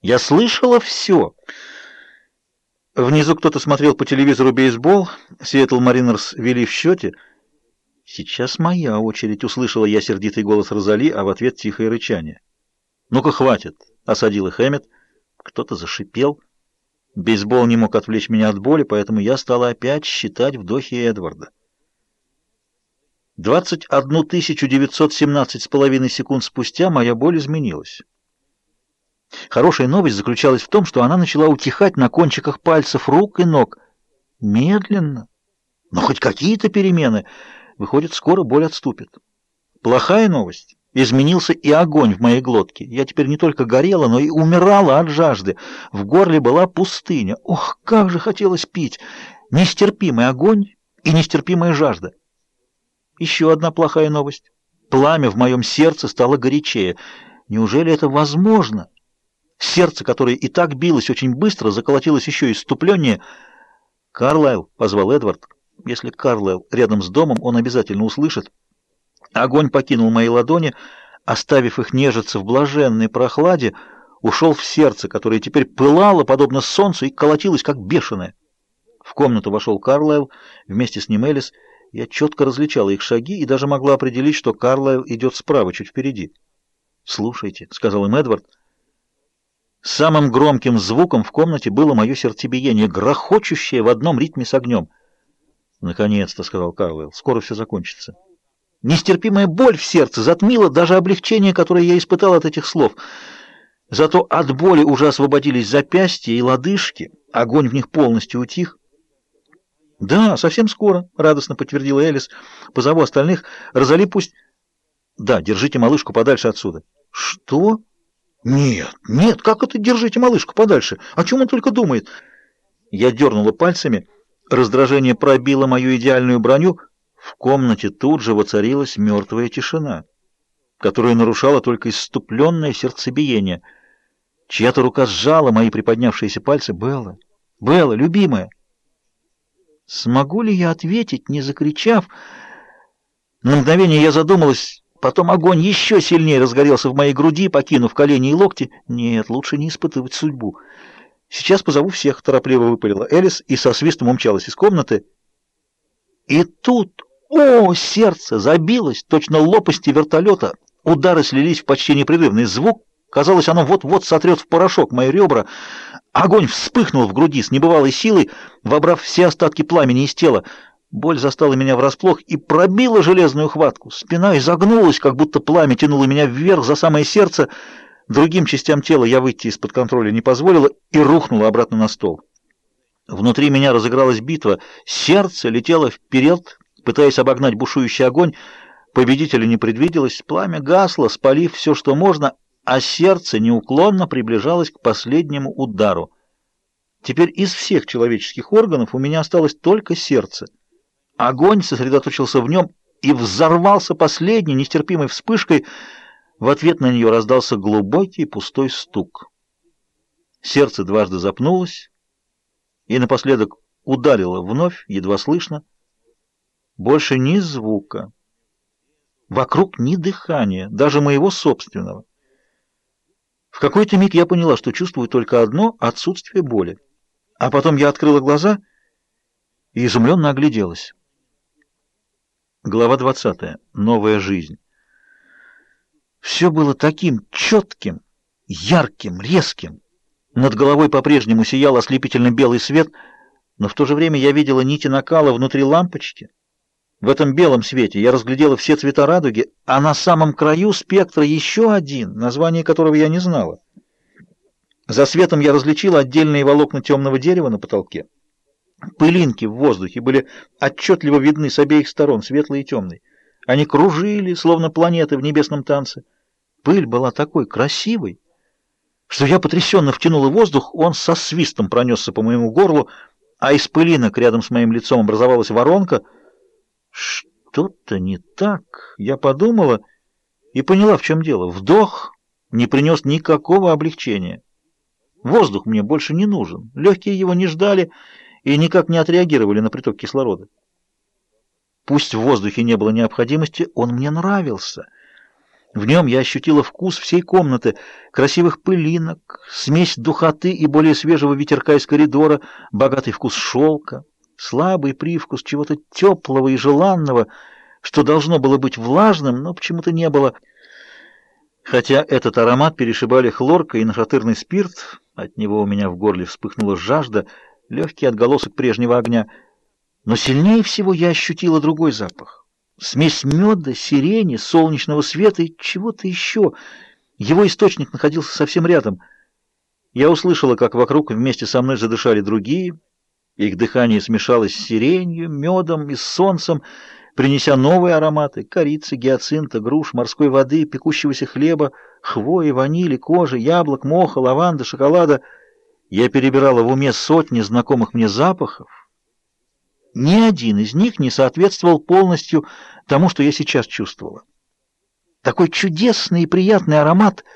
Я слышала все. Внизу кто-то смотрел по телевизору бейсбол. Сиэтл Маринерс вели в счете. Сейчас моя очередь, услышала я сердитый голос Розали, а в ответ тихое рычание. Ну-ка, хватит, осадил их Эммет. Кто-то зашипел. Бейсбол не мог отвлечь меня от боли, поэтому я стала опять считать вдохи Эдварда. 21 917 с половиной секунд спустя моя боль изменилась. Хорошая новость заключалась в том, что она начала утихать на кончиках пальцев рук и ног. Медленно, но хоть какие-то перемены. Выходит, скоро боль отступит. Плохая новость. Изменился и огонь в моей глотке. Я теперь не только горела, но и умирала от жажды. В горле была пустыня. Ох, как же хотелось пить! Нестерпимый огонь и нестерпимая жажда. Еще одна плохая новость. Пламя в моем сердце стало горячее. Неужели это возможно? Сердце, которое и так билось очень быстро, заколотилось еще иступленнее. «Карлайл», — позвал Эдвард. «Если Карлайл рядом с домом, он обязательно услышит». Огонь покинул мои ладони, оставив их нежиться в блаженной прохладе, ушел в сердце, которое теперь пылало, подобно солнцу, и колотилось, как бешеное. В комнату вошел Карлайл, вместе с ним Элис — я четко различала их шаги и даже могла определить, что Карлайл идет справа, чуть впереди. «Слушайте», — сказал им Эдвард. Самым громким звуком в комнате было мое сердцебиение, грохочущее в одном ритме с огнем. «Наконец-то», — сказал Карлайл, — «скоро все закончится». Нестерпимая боль в сердце затмила даже облегчение, которое я испытал от этих слов. Зато от боли уже освободились запястья и лодыжки, огонь в них полностью утих. «Да, совсем скоро», — радостно подтвердила Элис. «Позову остальных. Розали пусть...» «Да, держите малышку подальше отсюда». «Что?» «Нет, нет, как это держите малышку подальше? О чем он только думает?» Я дернула пальцами. Раздражение пробило мою идеальную броню. В комнате тут же воцарилась мертвая тишина, которую нарушало только иступленное сердцебиение. Чья-то рука сжала мои приподнявшиеся пальцы. «Белла! Белла, любимая!» Смогу ли я ответить, не закричав? На мгновение я задумалась, потом огонь еще сильнее разгорелся в моей груди, покинув колени и локти. Нет, лучше не испытывать судьбу. Сейчас позову всех, торопливо выпалила Элис и со свистом умчалась из комнаты. И тут, о, сердце забилось, точно лопасти вертолета. Удары слились в почти непрерывный звук. Казалось, оно вот-вот сотрет в порошок мои ребра. Огонь вспыхнул в груди с небывалой силой, вобрав все остатки пламени из тела. Боль застала меня врасплох и пробила железную хватку. Спина изогнулась, как будто пламя тянуло меня вверх за самое сердце. Другим частям тела я выйти из-под контроля не позволила и рухнула обратно на стол. Внутри меня разыгралась битва. Сердце летело вперед, пытаясь обогнать бушующий огонь. Победителя не предвиделось. Пламя гасло, спалив все, что можно, а сердце неуклонно приближалось к последнему удару. Теперь из всех человеческих органов у меня осталось только сердце. Огонь сосредоточился в нем и взорвался последней нестерпимой вспышкой. В ответ на нее раздался глубокий пустой стук. Сердце дважды запнулось и напоследок ударило вновь, едва слышно. Больше ни звука. Вокруг ни дыхания, даже моего собственного. В какой-то миг я поняла, что чувствую только одно — отсутствие боли. А потом я открыла глаза и изумленно огляделась. Глава 20. Новая жизнь. Все было таким четким, ярким, резким. Над головой по-прежнему сиял ослепительно белый свет, но в то же время я видела нити накала внутри лампочки — в этом белом свете я разглядела все цвета радуги, а на самом краю спектра еще один, название которого я не знала. За светом я различила отдельные волокна темного дерева на потолке. Пылинки в воздухе были отчетливо видны с обеих сторон, светлые и темные. Они кружили, словно планеты в небесном танце. Пыль была такой красивой, что я потрясенно втянула воздух, он со свистом пронесся по моему горлу, а из пылинок рядом с моим лицом образовалась воронка — что-то не так. Я подумала и поняла, в чем дело. Вдох не принес никакого облегчения. Воздух мне больше не нужен. Легкие его не ждали и никак не отреагировали на приток кислорода. Пусть в воздухе не было необходимости, он мне нравился. В нем я ощутила вкус всей комнаты, красивых пылинок, смесь духоты и более свежего ветерка из коридора, богатый вкус шелка, слабый привкус чего-то теплого и желанного, что должно было быть влажным, но почему-то не было. Хотя этот аромат перешибали хлорка и нашатырный спирт, от него у меня в горле вспыхнула жажда, легкий отголосок прежнего огня. Но сильнее всего я ощутила другой запах. Смесь меда, сирени, солнечного света и чего-то еще. Его источник находился совсем рядом. Я услышала, как вокруг вместе со мной задышали другие. Их дыхание смешалось с сиренью, медом и солнцем, принеся новые ароматы — корицы, гиацинта, груш, морской воды, пекущегося хлеба, хвои, ванили, кожи, яблок, моха, лаванды, шоколада. Я перебирала в уме сотни знакомых мне запахов, ни один из них не соответствовал полностью тому, что я сейчас чувствовала. Такой чудесный и приятный аромат —